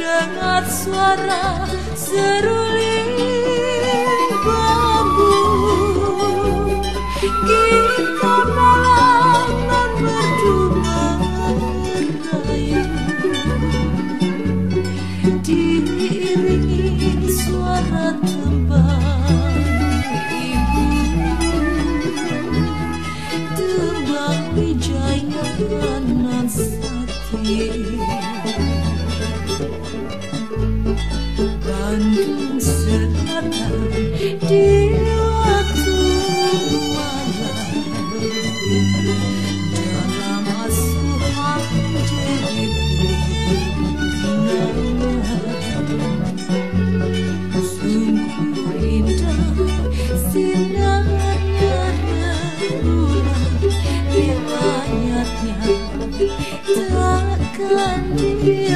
Terdengar suara seruling Bandung Selatan di waktu malam dalam asuhan sungguh indah sinarnya rembulan riwayatnya takkan dilupakan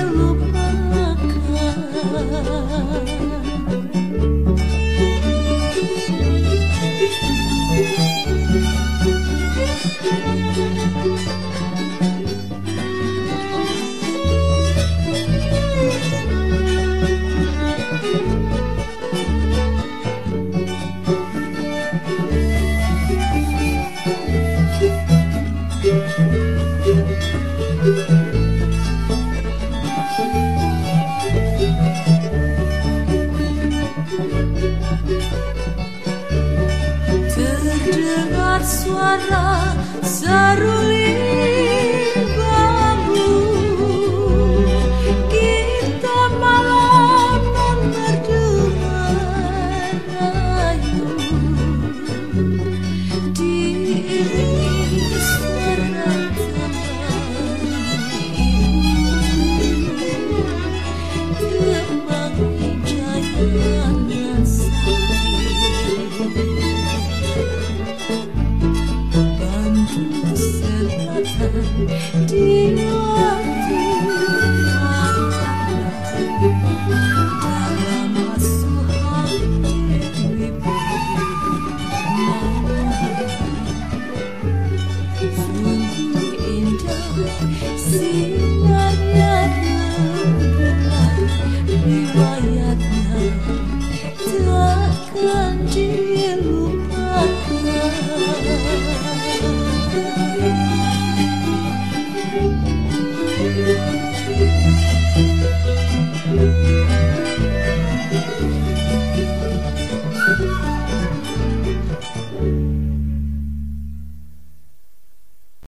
Terdengar suara seruling Bandung Selatan di waktu dalam sungguh indah riwayatnya takkan dilupakan